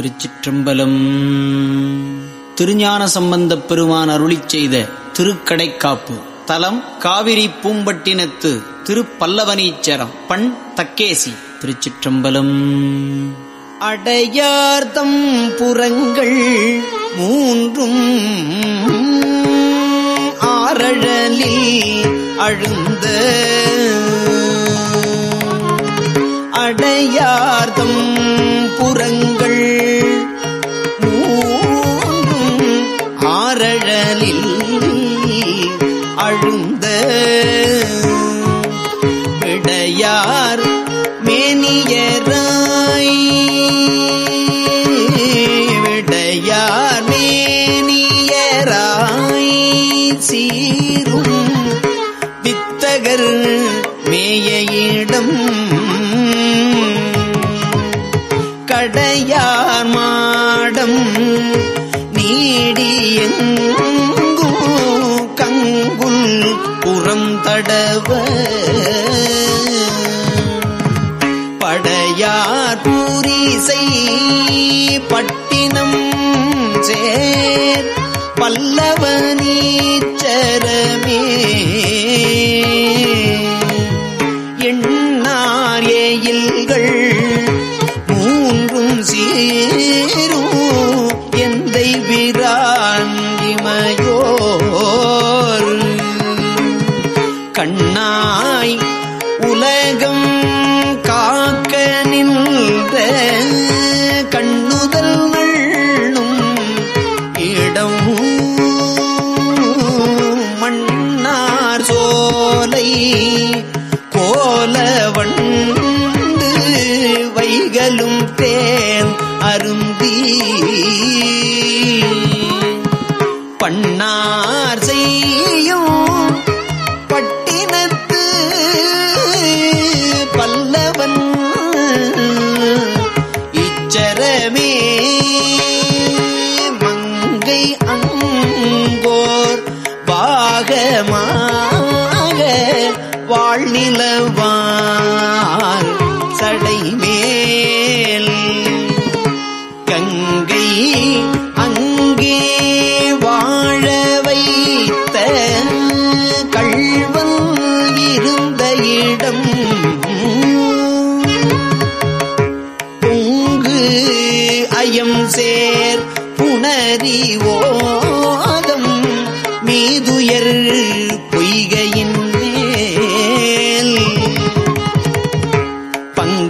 திருச்சிற்றம்பலம். திருஞான சம்பந்தப் பெருமான் அருளி செய்த திருக்கடைக்காப்பு. தலம் காவிரி பூம்பட்டினத்து திருப்பல்லவனீச்சரம் பண் தக்கேசி திருச்சிற்றம்பலம். அடையார்த்தம் புறங்கள் மூன்றும் ஆரழலில் அழுந்த. அடையார்த்தம் புறங்கள் கடலில் அழுந்த விடையார் மேனியராய். விடையார் மேனியராய். சீரும் வித்தகர் மேயிடம் கடையார் மாடம் நீடியெங்கும் கங்குல் புறம் தடவ. படையார் பூரிசை பட்டினம் சேர். பல்லவனீச்சரமே எண்ணார் நின்ற கண்ணுதல் நள்ளும் இடம் மன்னார் சோலை கோலவண்டு வைகளும் தேன் அருந்தி பண்ணார் வாழ்நிலவார் சடைமேல் கங்கை அங்கே வாழ வைத்த கள்வன் இருந்த இடம். பொங்கு அயம் சேர் புனரி ஓதம். மீதுயர் பொய்கையின்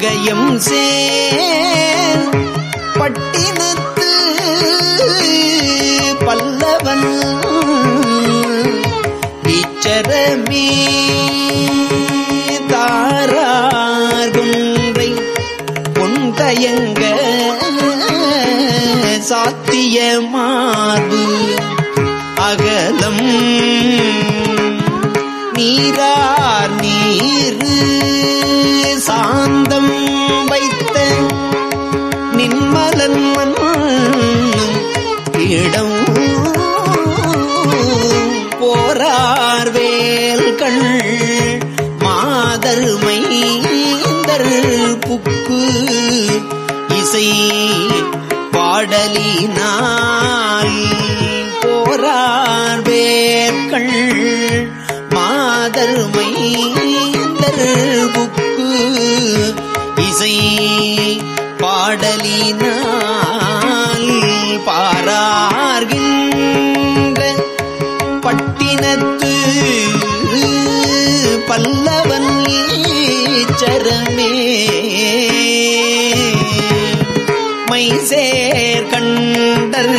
பங்கயம் சேர் பட்டினத்து பல்லவன் இச்சரமே தாரார்குன்றை பொன்தயங்க சாத்திய மார்பு அகலம் நீரா பாடலினாய் போரார் வேர்கள் மாதர்மை புக்கு இசை பாடலினால் பாரார்கின்ற பட்டினத்து பல்லவன் ஈச்சரமே மைசேர் கண்டர்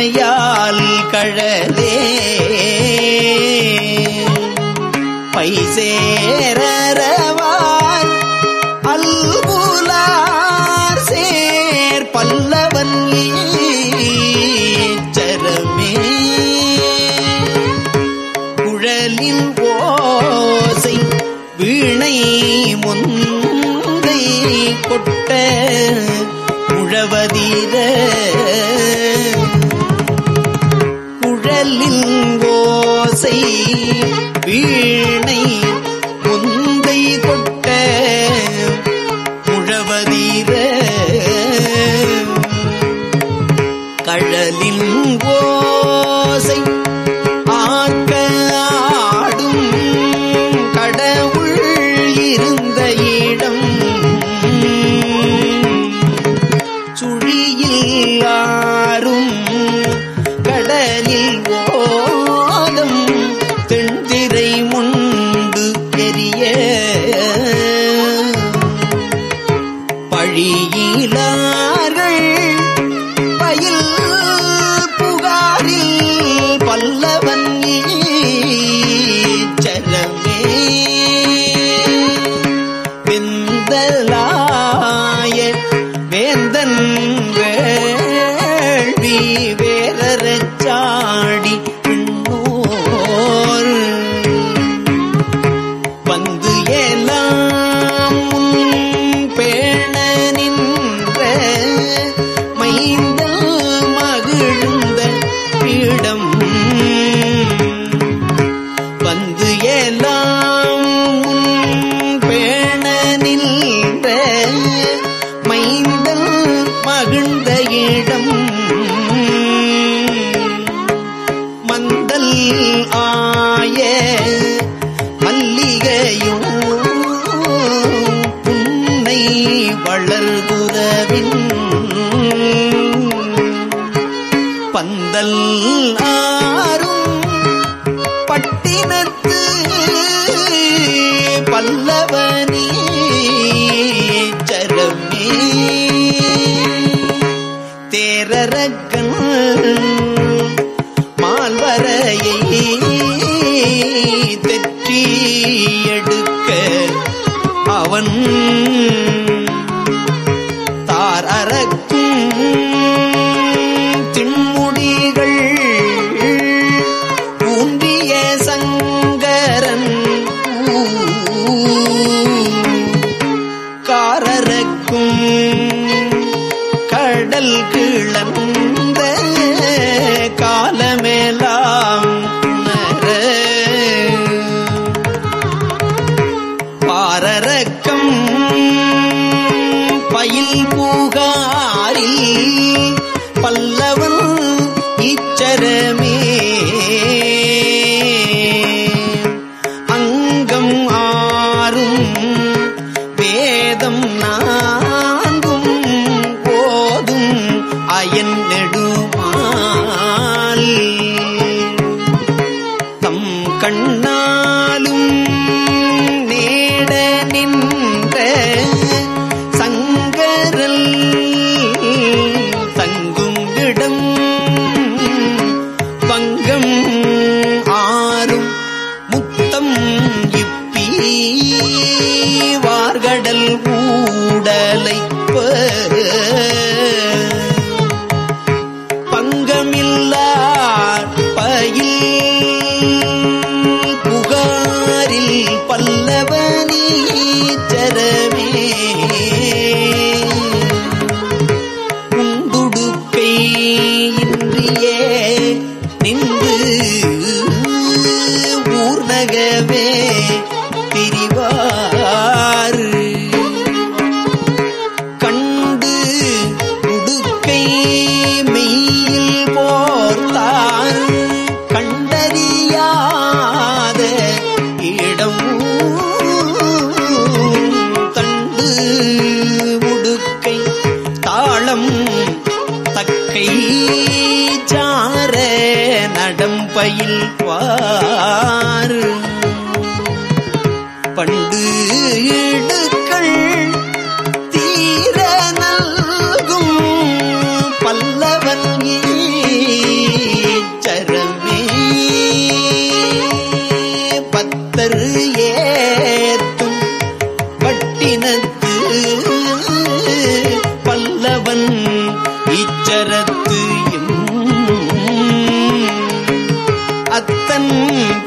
பனையால் கழலே. பைசேரவாய் அல்புலார் சேர் பல்லவன் ஈச்சரமே குழலின் ஓசை வீணை முந்தை கொட்ட முழவதீர கடலின் ஓசை வீணை முந்தை கொட்ட முழவதீர கழலின் ஓசை ஆர்க்க ஆடும் பெரிய பழியிலார்கள். பயில் புகாரில் பல்லவன் சரமே விந்தலாய வேந்தன் வேள்வி பகல் ஆறும் பட்டினத்து பல்லவனே சரமே. தேரரக்கள் கடல் ஊடலைப்ப பயில் வா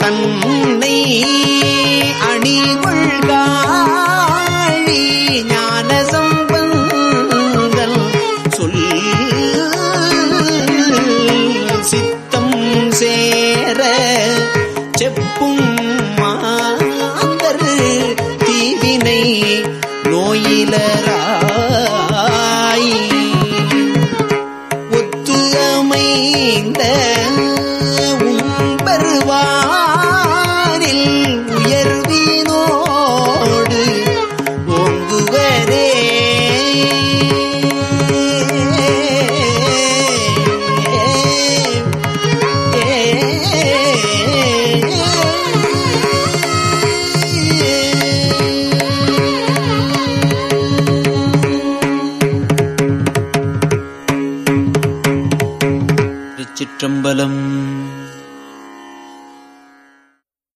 தன்னை அணிகொள்காழி ஞான சம்பந்தல் சொல் சித்தம் சேர செப்பும் மாந்தர் தீவினை நோயிலரா